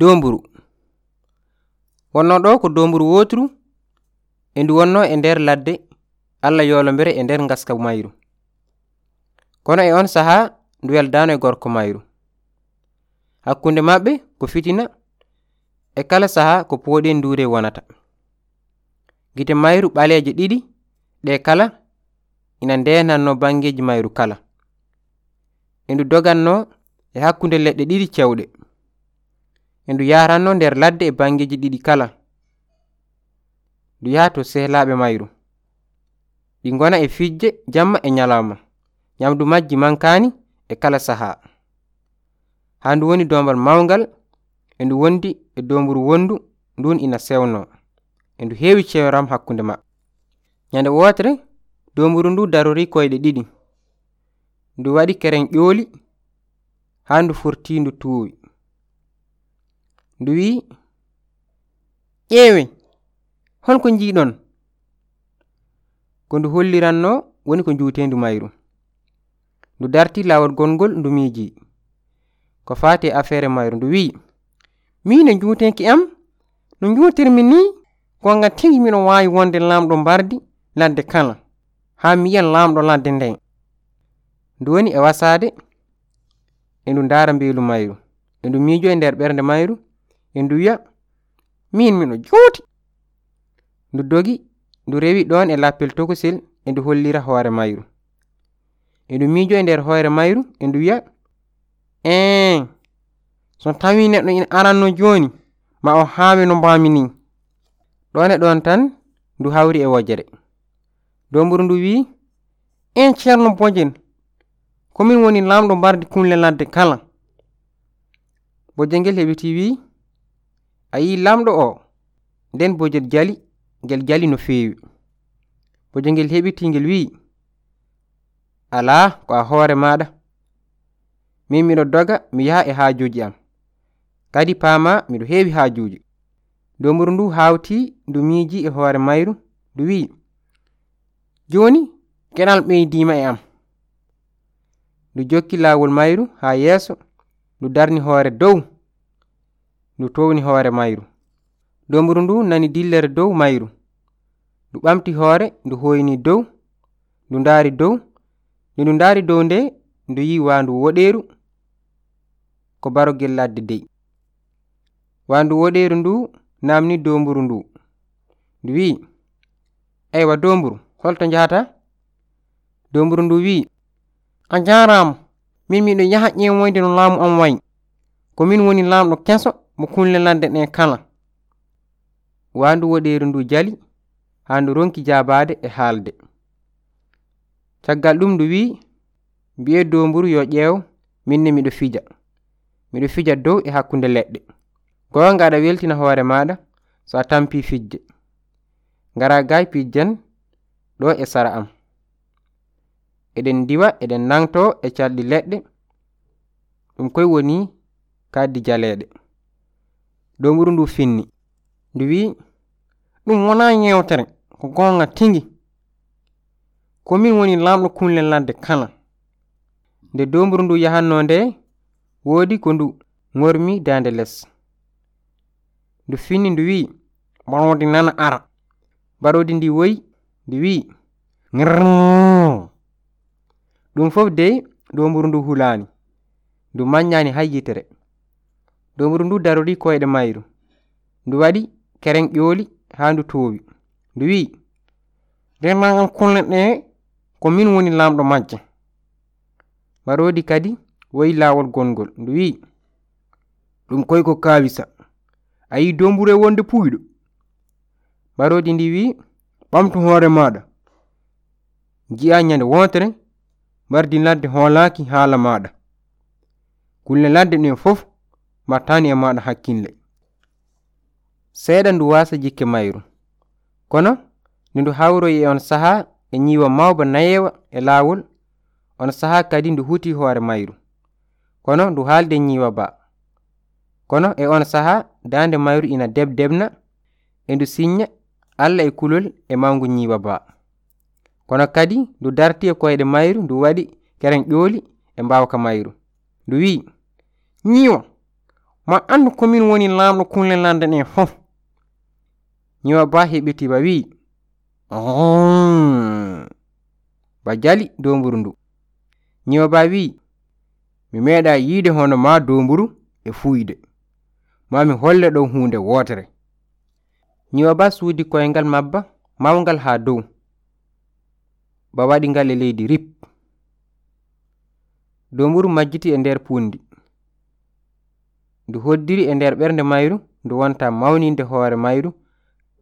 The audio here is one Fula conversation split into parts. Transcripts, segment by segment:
domburu. Wonno ɗo ko domburu woturu e ndu wonno e nder ladde allah yolodire e nder gaska mayru. Kono e on saha ndu weldano e gorko mayru. Hakkunde maɓɓe ko fitina e kala saha ko pooɗen ndure wonata. Gite mayru ɓaleje ɗiɗi ɗe kala ina ndenanno bangeji mayru kala. E ndu doganno e hakkunde leɗɗe ɗiɗi cewɗe e ndu yaranno nder ladde e bangeji ɗiɗi kala. Ndu yaha to sehlaɓe mayru. Ɗi gona e fijje jamma e ñalawma nyamdu majji mankani e kala saha. Ha ndu woni dombal mawgal e ndu wondi e domburu wondu ndun ina sewno. E ndu heewi cewram hakkunde maɓɓe nyande wotere domburu ndu darori koyɗe ɗiɗi. Ndu waɗi keren ƴooli ha ndu furti ndu tuuwi. ndu wi ƴeewe holko jiiɗon ko ndu holliranno woni ko njutendu mayru. Ndu darti lawol gongol ndu miiji. Ko fati e affaire mayru. Ndu wi min e njutenki am? No jutirmi ni? Gonga tigi miɗo wawi wonde lamɗo mbardi ladde kala. Ha mi yiyan lamɗo ladde nden. Ndu woni e wasade e ndu ndaara mbelu mayru. E ndu miijo e nder ɓernde mayru e ndu wiya min miɗo juuti. Ndu dogi ndu rewi ɗon e lappel tokosel e ndu hollira hoore mayru. E ndu miijo e nder hoore mayru e ndu wiya en so tawi neɗɗo ina aranno joni ma o haami no mbami ni. Ɗon e ɗon tan ndu hawri e wojere. Domburu ndu wi en ceerno bojen komin woni lamɗo mbardi kunle ladde kala. Bojel ngel heɓiti wi a yi lamɗo o nden bojel jali ngel jali no feewi. Bojel ngel heɓiti ngel wi'i ala ko a hoore maɗa min miɗo doga mi yaha e haajuji am. Kadi paama miɗo heewi haajuji domuru ndu hawti ndu miiji e hoore mayru ndu wi'i. Joni kenal ɓeydima e am. Ndu jokki laawol mayru haa yeeso ndu darni hoore dow. ndu towni hoore mayru. Dombru ndu nani dillere dow mayru. Ndu ɓamti hoore ndu hoyni dow ndu ndaari dow nde ndu ndaari dow nde ndu yi waandu woɗeeru ko barogel ladde dey. Waandu woɗeeru ndu namni domburu ndu. Ndu wi aywa domburu holto njahata domburu ndu wi a jaaraama min miɗo yaha ƴeewoyde no laamu am wayi. Ko min woni laamɗo keso mo kunlelanɗen en kala. Wandu woɗeru ndu jali ha ndu ronki jabade e haalde. Caggal ɗum ndu wi mbiye domburu yo ƴeew minne miɗo fija. Miɗo fija dow e hakkunde leɗɗe. Gonga aɗa weltina hoore maɗa so a tampi fijje ngara gay pijjan ɗo e sara am. Eɗen diwa eɗen nanto e calɗi leɗɗe. Ɗum koye woni kaddi jaleɗe domburu ndu finni. Ndu wi ɗum wona yewtere ko gonga tigi komin woni lamɗo kunle ladde kala. Nde domburu ndu yahanno nde woodi ko ndu ŋormi dande less ndu finni ndu wi barodi nana ara. Barodi ndi woyi ndu wi ɗum fof dey domburu ndu hulani ndu maññani hay yitere lewru ndu darori koyɗe mayru ndu waɗi kereŋ ƴooli haa ndu toowi. Ndu wi'i ndendagal kulle ɗe ko min woni lamɗo majje. Marodi kadi woyi lawol gonngol ndu wi'i ɗum koy ko kawisa a yi domburu e wonde puyɗo. Marodi ndi wi'i ɓamtu hoore maɗa jiya ñande wontere mardi ladde hoolaki haala maɗa kulle ladde ɗen fof mattani e maɗa hakkille. Seeɗa ndu wasa jikke mayru. Kono nde ndu hawroyi e on saha e ñiiwa mawba nayewa e lawol on saha kadi ndu huti hoore mayru. Kono ndu haalde ñiiwa ba. Kono e on saha dande mayru ina debdebna e ndu siñña allah e kulol e mangu ñiiwa ba. Kono kadi ndu darti e koyɗe mayru ndu waɗi keren ƴooli e mbawka mayru. Ndu wi ñiiwa ma andu komin woni lamɗo kulen lande ɗen fof. Ñiwa ba heɓiti ba wi ba jali domburu ndu. Ñiwa ba wi mi meeɗa yiide hono ma domburu e fuyde mami holle ɗon hunde wotere ñiwa ba suudi koyngal mabba mawngal ha dow ba waɗi ngal e leydi rip. Domburu majjiti e nder pundi ndu hoddiri e nder ɓernde mayru ndu wonta mawninde hoore mayru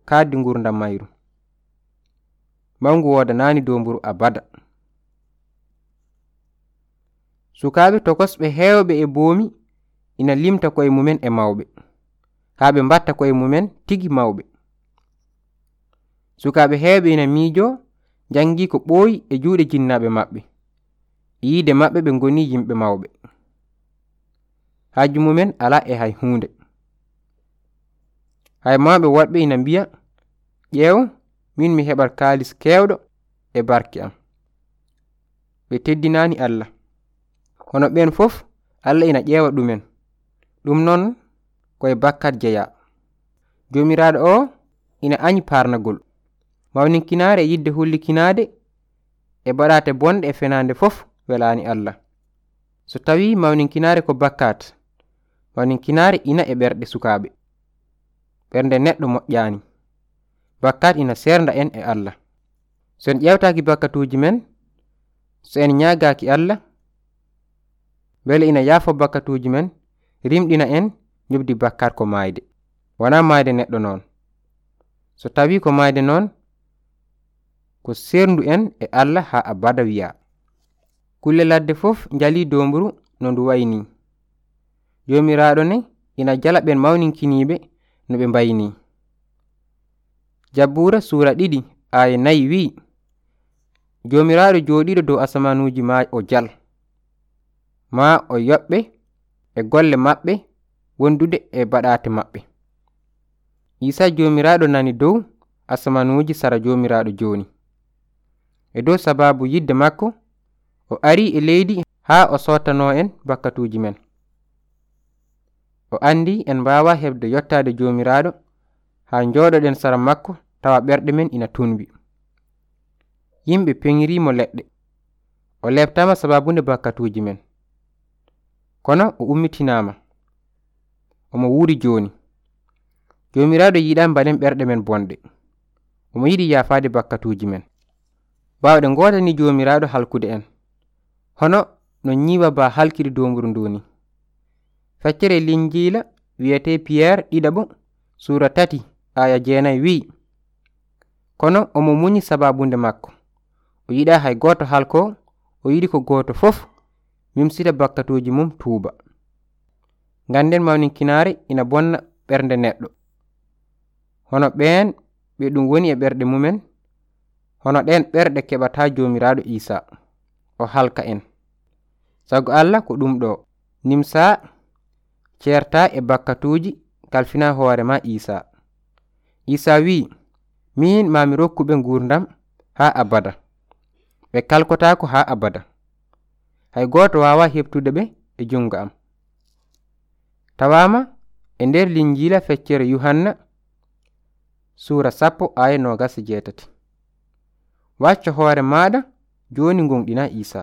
kaaddi gurdam mayru. Mawngu wodanani dow mburu abada. Sukaaɓe tokosɓe heewɓe e boomi ina limta koye mumen e mawɓe. Haa ɓe mbatta koye mumen tigi mawɓe. Sukaaɓe heewɓe ina miijo janngii ko ɓooyi e juuɗe jinnaaɓe maɓɓe. Yiide maɓɓe ɓe ngoni yimɓe mawɓe. haaju mumen ala e hay huunde hay mawɓe worɓe ina mbiya ƴeew min mi heɓat kaalis keewɗo e barke am. Ɓe teddinaani allah. Hono ɓen fof allah ina ƴeewa ɗumen. Ɗum noon koye bakkat jeya jomiraɗo o ina añi parnagol mawninkinaare e yidde hullikinaade e baɗate bonɗe e fenande fof welani allah. So tawi mawninkinaare ko bakkat baninkinari ina e ɓerɗe sukaɓe ɓernde neɗɗo moƴƴani bakkat ina serda en e allah. So en ƴewtaki bakkatuji men so en ñagaki allah beele ina yaafo bakkatuji men rimɗina en jubdi bakkat ko mayde wona mayde neɗɗo noon. So tawi ko mayde noon ko serndu en e allah ha abada wiya kulle ladde fof jali domburu no ndu wayni jomiraɗo ne ina jala ɓen mawninkiniɓe no ɓe mbayni. Jabbura sura ɗiɗi aya nayi wi jomiraɗo joɗiɗo dow asamanuji ma o jal. Ma o yoɓɓe e golle maɓɓe wondude e baɗate maɓɓe. Isa jomiraɗo nani dow asamanuji sara jomiraɗo joni e dow sababu yidde makko o ari e leydi ha o sottano en bakkatuji men. o andi en mbawa hebde yottade jomiraɗo ha joɗoɗen sara makko tawa ɓerɗe men ina tunbi yimɓe peŋirimo leɗɗe. O lebtama sababunde bakkatuji men. Kono o ummitinama omo wuuri joni jomiraɗo yiɗa mbaɗen ɓerɗe men bonɗe. Omo yiɗi yafade bakkatuji men. Bawɗe godani jomiraɗo halkude en. Hono no ñiwa ba halkiri dowguru ndu ni feccere linjila wiyete piyerre ɗiɗaɓo sura tati aya jeenayi wi kono omo muñi sababunde makko. O yiɗa hay goto halko o yiɗi ko goto fof mimsita bakkatuji mum tuuba. Ganden mawninkinare ina bonna ɓernde neɗɗo. Hono ɓen ɓe ɗum woni e ɓerɗe mumen hono ɗen ɓerɗe keɓata jomiraɗo isa o halka en. Sago allah ko ɗum ɗo nimsa ceerta e bakkatuji kalfina hoorema isa isa wi min mami rokkuɓe gurdam ha abada. Ɓe kalkotako ha abada. Hay goto wawa heɓtude ɓe e jungo am. Tawama e nder linjila feccere yuhanna sura sappo aya nogas jeetati. Wacco hoore maɗa joni gonɗina isa